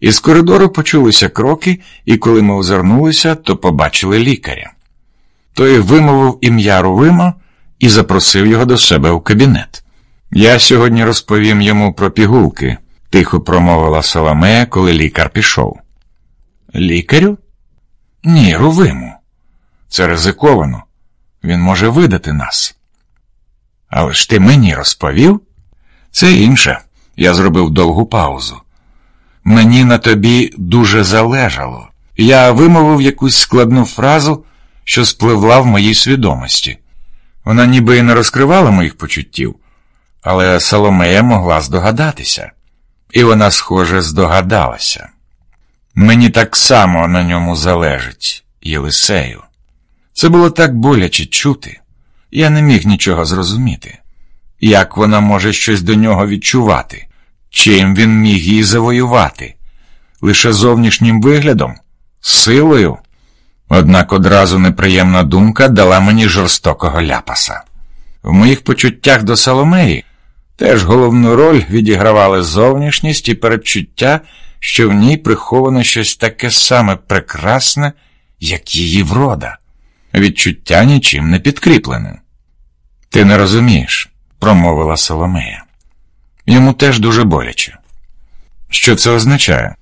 Із коридору почулися кроки, і коли ми озирнулися, то побачили лікаря. Той вимовив ім'я Рувима і запросив його до себе у кабінет. Я сьогодні розповім йому про пігулки, тихо промовила Соломея, коли лікар пішов. Лікарю? Ні, Рувиму. Це ризиковано. Він може видати нас. Але ж ти мені розповів? Це інше. Я зробив довгу паузу. Мені на тобі дуже залежало. Я вимовив якусь складну фразу, що спливла в моїй свідомості. Вона ніби і не розкривала моїх почуттів, але Соломея могла здогадатися, і вона, схоже, здогадалася. Мені так само на ньому залежить, Єлисею. Це було так боляче чути, я не міг нічого зрозуміти. Як вона може щось до нього відчувати? Чим він міг її завоювати? Лише зовнішнім виглядом, силою. Однак одразу неприємна думка дала мені жорстокого ляпаса. В моїх почуттях до Соломеї теж головну роль відігравали зовнішність і передчуття, що в ній приховано щось таке саме прекрасне, як її врода, відчуття нічим не підкріплене. Ти не розумієш, промовила Соломея. Йому теж дуже боляче. Що це означає?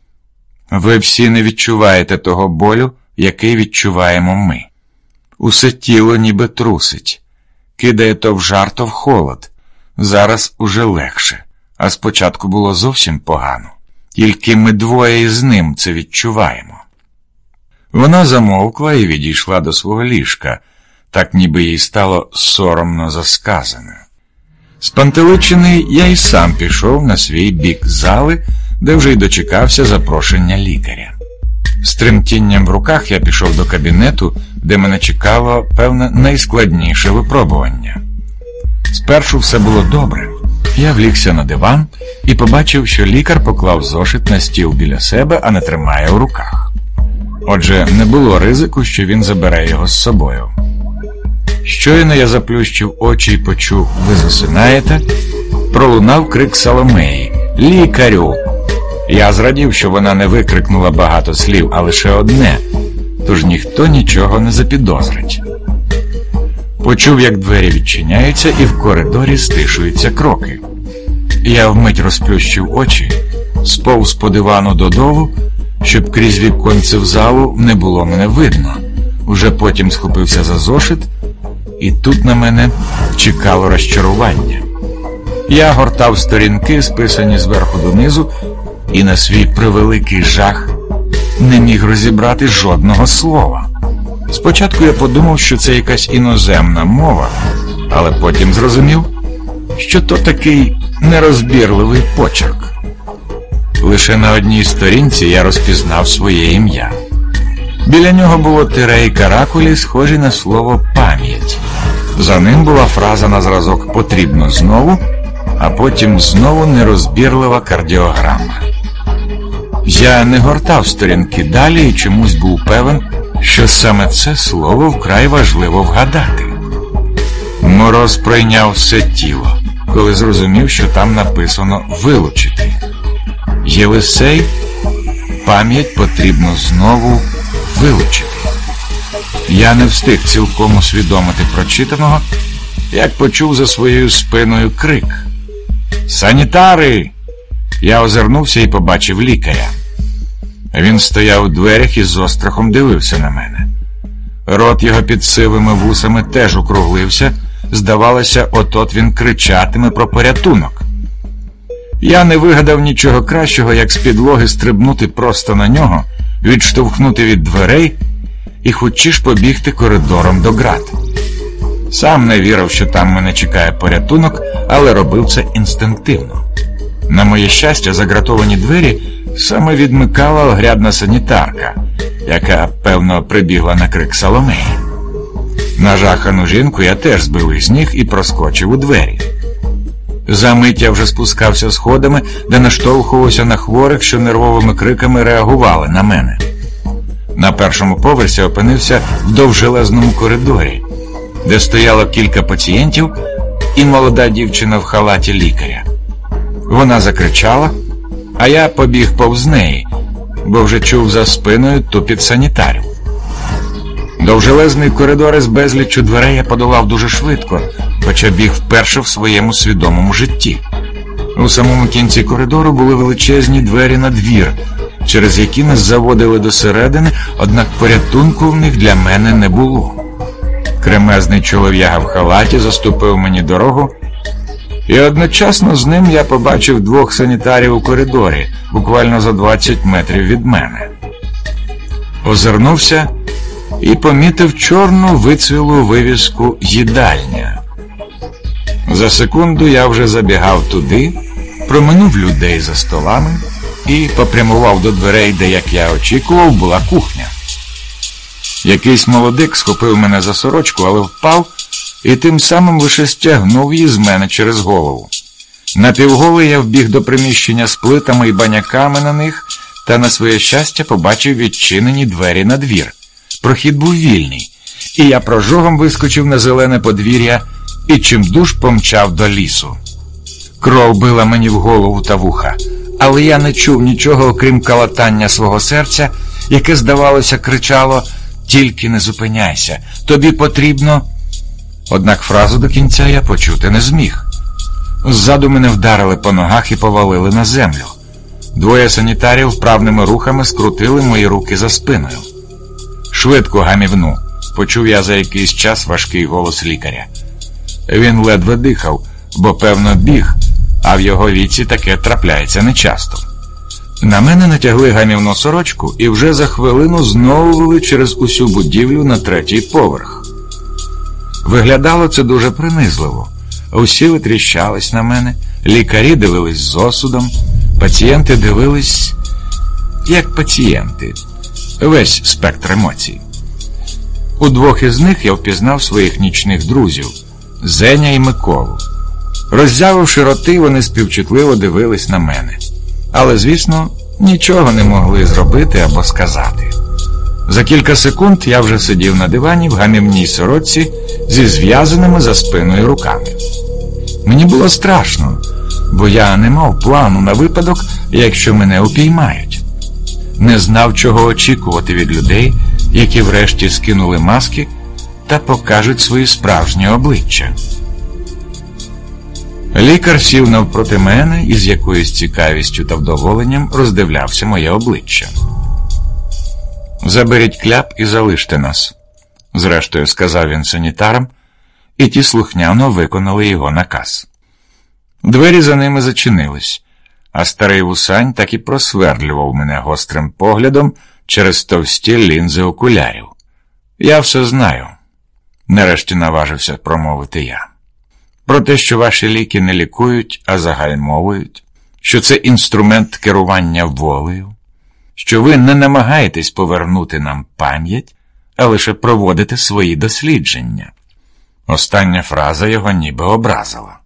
Ви всі не відчуваєте того болю, який відчуваємо ми. Усе тіло ніби трусить, кидає то в жар, то в холод. Зараз уже легше, а спочатку було зовсім погано. Тільки ми двоє із ним це відчуваємо. Вона замовкла і відійшла до свого ліжка, так ніби їй стало соромно за сказане. Спантеличений я й сам пішов на свій бік зали, де вже й дочекався запрошення лікаря. З тремтінням в руках я пішов до кабінету, де мене чекало певне найскладніше випробування. Спершу все було добре. Я влігся на диван і побачив, що лікар поклав зошит на стіл біля себе, а не тримає у руках. Отже, не було ризику, що він забере його з собою. Щойно я заплющив очі і почув, ви засинаєте, пролунав крик Соломеї Лікарю! Я зрадів, що вона не викрикнула багато слів, а лише одне, тож ніхто нічого не запідозрить. Почув, як двері відчиняються, і в коридорі стишуються кроки. Я вмить розплющив очі, сповз по дивану додолу, щоб крізь віконце в залу не було мене видно. Уже потім схопився за зошит, і тут на мене чекало розчарування. Я гортав сторінки, списані зверху донизу, і на свій превеликий жах не міг розібрати жодного слова. Спочатку я подумав, що це якась іноземна мова, але потім зрозумів, що то такий нерозбірливий почерк. Лише на одній сторінці я розпізнав своє ім'я. Біля нього було тире і каракулі, схожі на слово пам'ять. За ним була фраза на зразок потрібно знову, а потім знову нерозбірлива кардіограма. Я не гортав сторінки далі і чомусь був певен, що саме це слово вкрай важливо вгадати. Мороз пройняв все тіло, коли зрозумів, що там написано вилучити. Єлисей, пам'ять потрібно знову вилучити. Я не встиг цілком усвідомити прочитаного, як почув за своєю спиною крик. Санітари! Я озирнувся і побачив лікаря. Він стояв у дверях і з острахом дивився на мене. Рот його під сивими вусами теж округлився, здавалося, от-от він кричатиме про порятунок. Я не вигадав нічого кращого, як з підлоги стрибнути просто на нього, відштовхнути від дверей і хочеш побігти коридором до град. Сам не вірив, що там мене чекає порятунок, але робив це інстинктивно. На моє щастя, загратовані двері саме відмикала огрядна санітарка, яка, певно, прибігла на крик Соломеї. Нажахану жінку я теж збив із ніг і проскочив у двері. Замить я вже спускався сходами, де наштовхувався на хворих, що нервовими криками реагували на мене. На першому поверсі опинився в довжелезному коридорі, де стояло кілька пацієнтів і молода дівчина в халаті лікаря. Вона закричала, а я побіг повз неї, бо вже чув за спиною тупіт санітарів. Довжелезний коридор із безліччю дверей я подолав дуже швидко, хоча біг вперше в своєму свідомому житті. У самому кінці коридору були величезні двері на двір, через які нас заводили до середини, однак порятунку в них для мене не було. Кремезний чолов'яга в халаті заступив мені дорогу, і одночасно з ним я побачив двох санітарів у коридорі, буквально за 20 метрів від мене. Озирнувся і помітив чорну вицвілу вивіску їдальня. За секунду я вже забігав туди, проминув людей за столами і попрямував до дверей, де, як я очікував, була кухня. Якийсь молодик схопив мене за сорочку, але впав і тим самим лише стягнув її з мене через голову. Напівголий я вбіг до приміщення з плитами і баняками на них та, на своє щастя, побачив відчинені двері на двір. Прохід був вільний, і я прожогом вискочив на зелене подвір'я і чимдуж помчав до лісу. Кров била мені в голову та вуха, але я не чув нічого, окрім калатання свого серця, яке, здавалося, кричало тільки не зупиняйся, тобі потрібно. Однак фразу до кінця я почути не зміг. Ззаду мене вдарили по ногах і повалили на землю. Двоє санітарів вправними рухами скрутили мої руки за спиною. Швидко гамівну, почув я за якийсь час важкий голос лікаря. Він ледве дихав, бо, певно, біг, а в його віці таке трапляється нечасто. На мене натягли гамівну сорочку і вже за хвилину знову вели через усю будівлю на третій поверх. Виглядало це дуже принизливо. Усі витріщались на мене, лікарі дивились з осудом, пацієнти дивились як пацієнти, весь спектр емоцій. У двох із них я впізнав своїх нічних друзів Зеня і Миколу. Роззявивши роти, вони співчутливо дивились на мене, але, звісно, нічого не могли зробити або сказати. За кілька секунд я вже сидів на дивані в гамівній сорочці зі зв'язаними за спиною руками. Мені було страшно, бо я не мав плану на випадок, якщо мене упіймають. Не знав, чого очікувати від людей, які врешті скинули маски та покажуть свої справжні обличчя. Лікар сів навпроти мене і з якоюсь цікавістю та вдоволенням роздивлявся моє обличчя. Заберіть кляп і залиште нас, зрештою сказав він санітарам, і ті слухняно виконали його наказ. Двері за ними зачинились, а старий вусань так і просвердлював мене гострим поглядом через товсті лінзи окулярів. Я все знаю, нарешті наважився промовити я. Про те, що ваші ліки не лікують, а загальмовують, що це інструмент керування волею що ви не намагаєтесь повернути нам пам'ять, а лише проводите свої дослідження. Остання фраза його ніби образила.